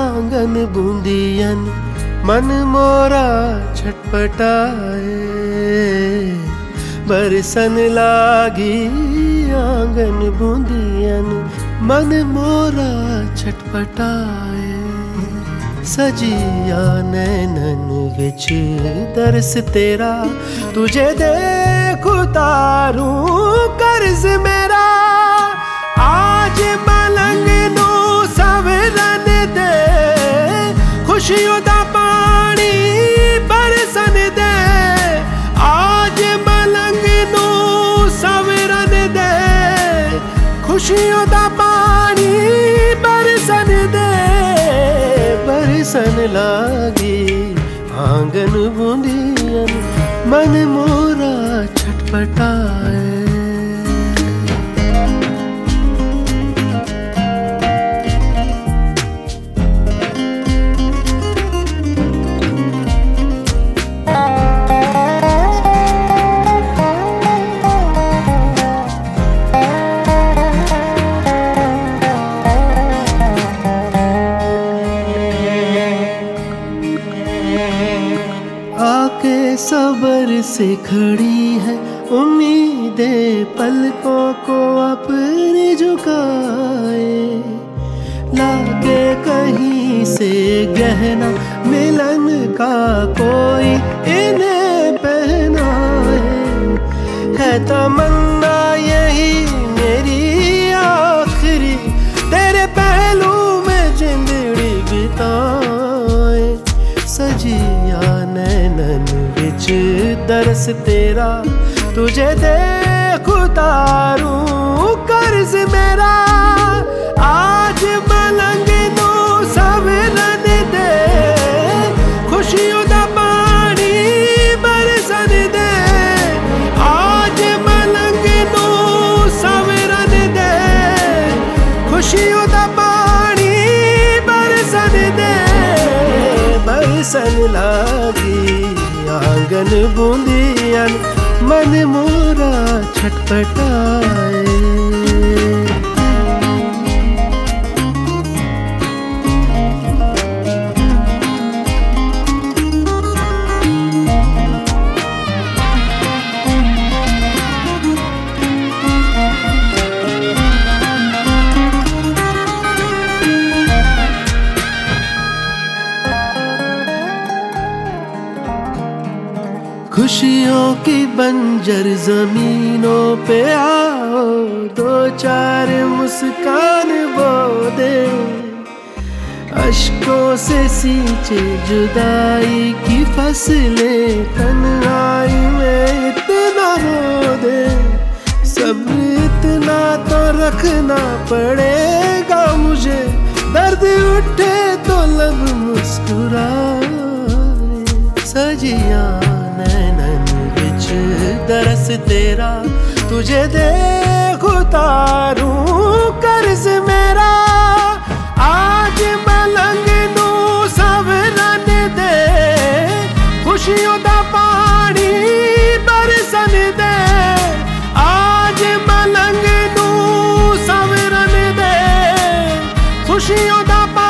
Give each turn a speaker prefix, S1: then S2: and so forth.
S1: आँगन बूंदियन, मन मोरा छटपटाए। बरसन लागी आँगन बूंदियन, मन मोरा छटपटाए। सजिया नैनन विच दरस तेरा, तुझे देख उतारू कर्ज मेरा। खुशियों दा पानी बरसन दे। आज मलंग सवरन दे। खुशियों दा पानी बरसन दे। बरसन लागी आँगन बूंदियन मन मोरा छटपटाए। सबर से खड़ी है। उम्मीदें पलकों को अपने झुकाए। लाके कहीं से गहना मिलन का कोई इन्हें दरस तेरा तुझे देख उतारू, कर्ज मेरा। आज मलंग नो सवरन दे, खुशियों दा पानी बरसन दे। आज मलंग नो सवरन दे, खुशियों दा पानी बरसन दे। बरसन लागी आंगन बूंदियन मन मोरा छटपटाए खुशियों की बंजर जमीनों पे आओ, दो चार मुस्कान बो दे। अशकों से सींचे जुदाई की फ़सलें, तन्हाई में इतना रो दे। सब इतना तो रखना पड़ेगा मुझे, दर्द उठे तो लब मुस्कुराए। सजिया दरस तेरा तुझे दे उतारू कर्ज मेरा आज मलंग नू सब रन दे खुशियों दा पानी बरसन दे आज मलंग नू सब रन दे खुशियों दा पानी